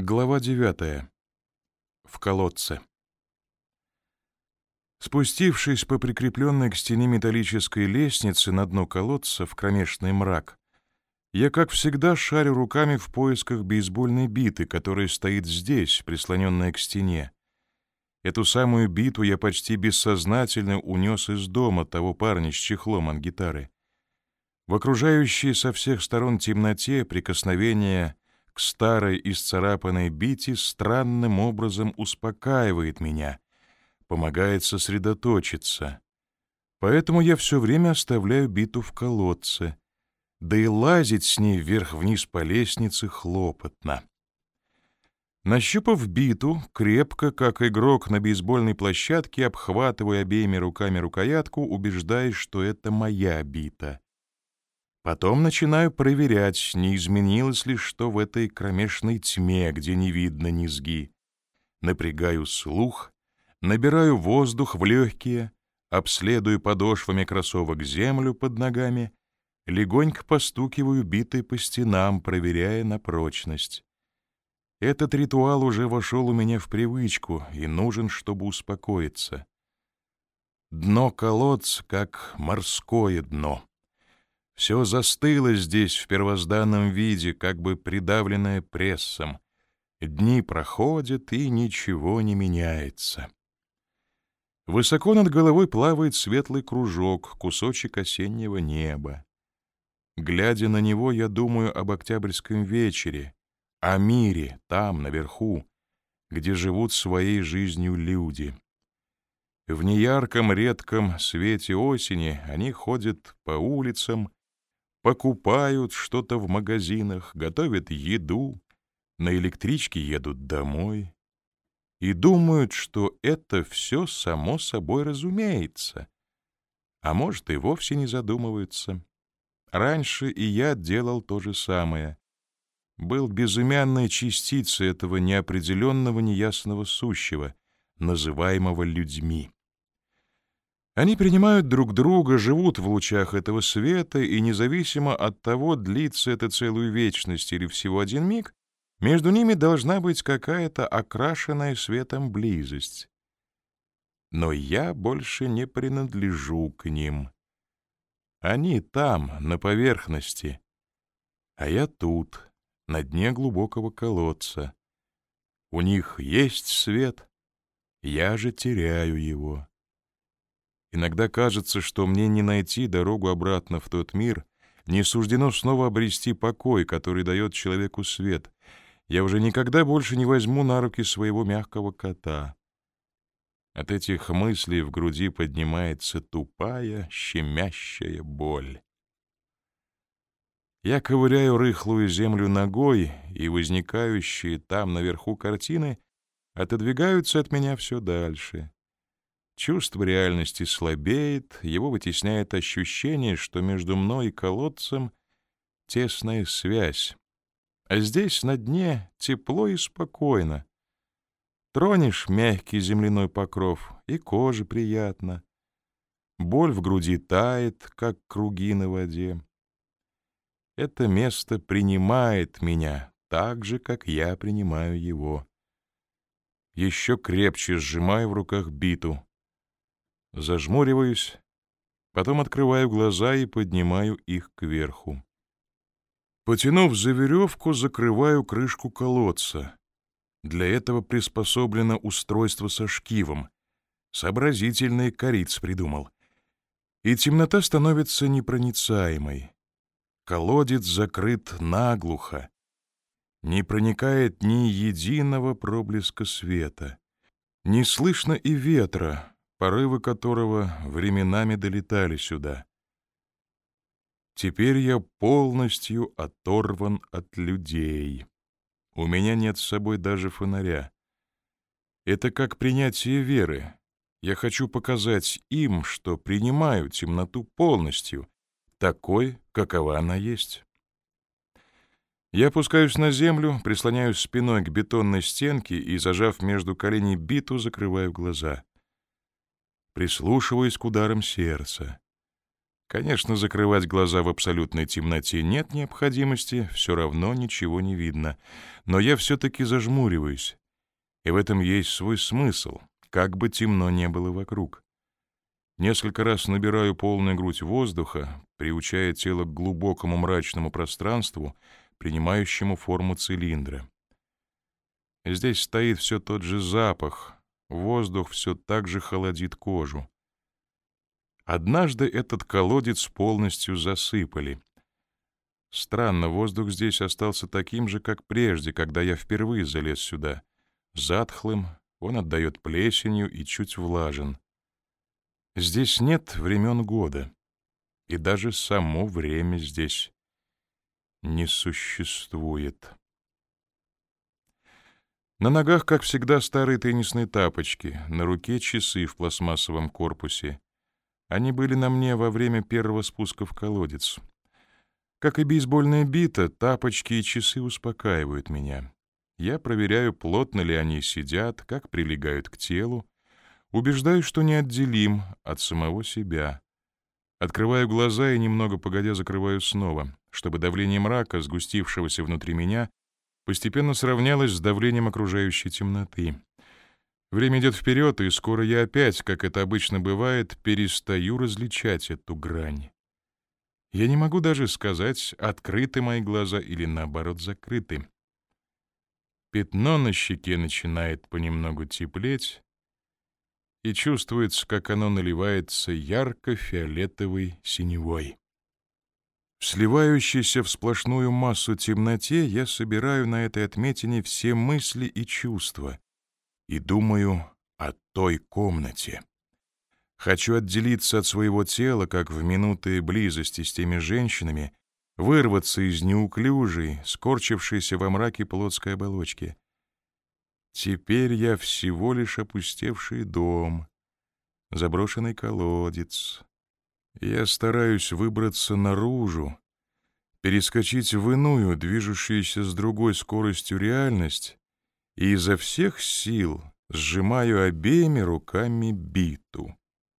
Глава девятая. В колодце. Спустившись по прикрепленной к стене металлической лестнице на дно колодца в кромешный мрак, я, как всегда, шарю руками в поисках бейсбольной биты, которая стоит здесь, прислоненная к стене. Эту самую биту я почти бессознательно унес из дома того парня с чехлом от гитары. В окружающей со всех сторон темноте прикосновение к старой исцарапанной бите странным образом успокаивает меня, помогает сосредоточиться. Поэтому я все время оставляю биту в колодце, да и лазить с ней вверх-вниз по лестнице хлопотно. Нащупав биту, крепко, как игрок на бейсбольной площадке, обхватываю обеими руками рукоятку, убеждаясь, что это моя бита. Потом начинаю проверять, не изменилось ли что в этой кромешной тьме, где не видно низги. Напрягаю слух, набираю воздух в легкие, обследую подошвами кроссовок землю под ногами, легонько постукиваю битой по стенам, проверяя на прочность. Этот ритуал уже вошел у меня в привычку и нужен, чтобы успокоиться. Дно колодца, как морское дно. Все застыло здесь в первозданном виде, как бы придавленное прессом. Дни проходят, и ничего не меняется. Высоко над головой плавает светлый кружок, кусочек осеннего неба. Глядя на него, я думаю об октябрьском вечере, о мире там, наверху, где живут своей жизнью люди. В неярком, редком свете осени они ходят по улицам, покупают что-то в магазинах, готовят еду, на электричке едут домой и думают, что это все само собой разумеется. А может, и вовсе не задумываются. Раньше и я делал то же самое. Был безымянной частицей этого неопределенного неясного сущего, называемого людьми. Они принимают друг друга, живут в лучах этого света, и независимо от того, длится это целую вечность или всего один миг, между ними должна быть какая-то окрашенная светом близость. Но я больше не принадлежу к ним. Они там, на поверхности, а я тут, на дне глубокого колодца. У них есть свет, я же теряю его. Иногда кажется, что мне не найти дорогу обратно в тот мир, не суждено снова обрести покой, который дает человеку свет. Я уже никогда больше не возьму на руки своего мягкого кота. От этих мыслей в груди поднимается тупая, щемящая боль. Я ковыряю рыхлую землю ногой, и возникающие там наверху картины отодвигаются от меня все дальше. Чувство реальности слабеет, его вытесняет ощущение, что между мной и колодцем тесная связь. А здесь, на дне, тепло и спокойно. Тронешь мягкий земляной покров, и коже приятно. Боль в груди тает, как круги на воде. Это место принимает меня так же, как я принимаю его. Еще крепче сжимаю в руках биту — Зажмуриваюсь, потом открываю глаза и поднимаю их кверху. Потянув за веревку, закрываю крышку колодца. Для этого приспособлено устройство со шкивом. Сообразительный кориц придумал. И темнота становится непроницаемой. Колодец закрыт наглухо. Не проникает ни единого проблеска света. Не слышно и ветра, порывы которого временами долетали сюда. Теперь я полностью оторван от людей. У меня нет с собой даже фонаря. Это как принятие веры. Я хочу показать им, что принимаю темноту полностью, такой, какова она есть. Я опускаюсь на землю, прислоняюсь спиной к бетонной стенке и, зажав между коленей биту, закрываю глаза прислушиваясь к ударам сердца. Конечно, закрывать глаза в абсолютной темноте нет необходимости, все равно ничего не видно. Но я все-таки зажмуриваюсь. И в этом есть свой смысл, как бы темно не было вокруг. Несколько раз набираю полную грудь воздуха, приучая тело к глубокому мрачному пространству, принимающему форму цилиндра. Здесь стоит все тот же запах, воздух все так же холодит кожу. Однажды этот колодец полностью засыпали. Странно, воздух здесь остался таким же, как прежде, когда я впервые залез сюда. Затхлым, он отдает плесенью и чуть влажен. Здесь нет времен года, и даже само время здесь не существует. На ногах, как всегда, старые теннисные тапочки, на руке часы в пластмассовом корпусе. Они были на мне во время первого спуска в колодец. Как и бейсбольная бита, тапочки и часы успокаивают меня. Я проверяю, плотно ли они сидят, как прилегают к телу, убеждаюсь, что неотделим от самого себя. Открываю глаза и немного погодя закрываю снова, чтобы давление мрака, сгустившегося внутри меня, постепенно сравнялось с давлением окружающей темноты. Время идет вперед, и скоро я опять, как это обычно бывает, перестаю различать эту грань. Я не могу даже сказать, открыты мои глаза или, наоборот, закрыты. Пятно на щеке начинает понемногу теплеть, и чувствуется, как оно наливается ярко-фиолетовой синевой. В сливающейся в сплошную массу темноте я собираю на этой отметине все мысли и чувства, и думаю о той комнате. Хочу отделиться от своего тела, как в минуты близости с теми женщинами, вырваться из неуклюжей, скорчившейся во мраке плотской оболочки. Теперь я всего лишь опустевший дом, заброшенный колодец. Я стараюсь выбраться наружу, перескочить в иную, движущуюся с другой скоростью реальность, и изо всех сил сжимаю обеими руками биту.